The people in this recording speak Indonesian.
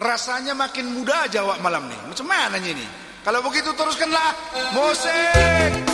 Rasanya makin mudah jawab malam nih. Macam mana ini? Kalau begitu teruskanlah musik.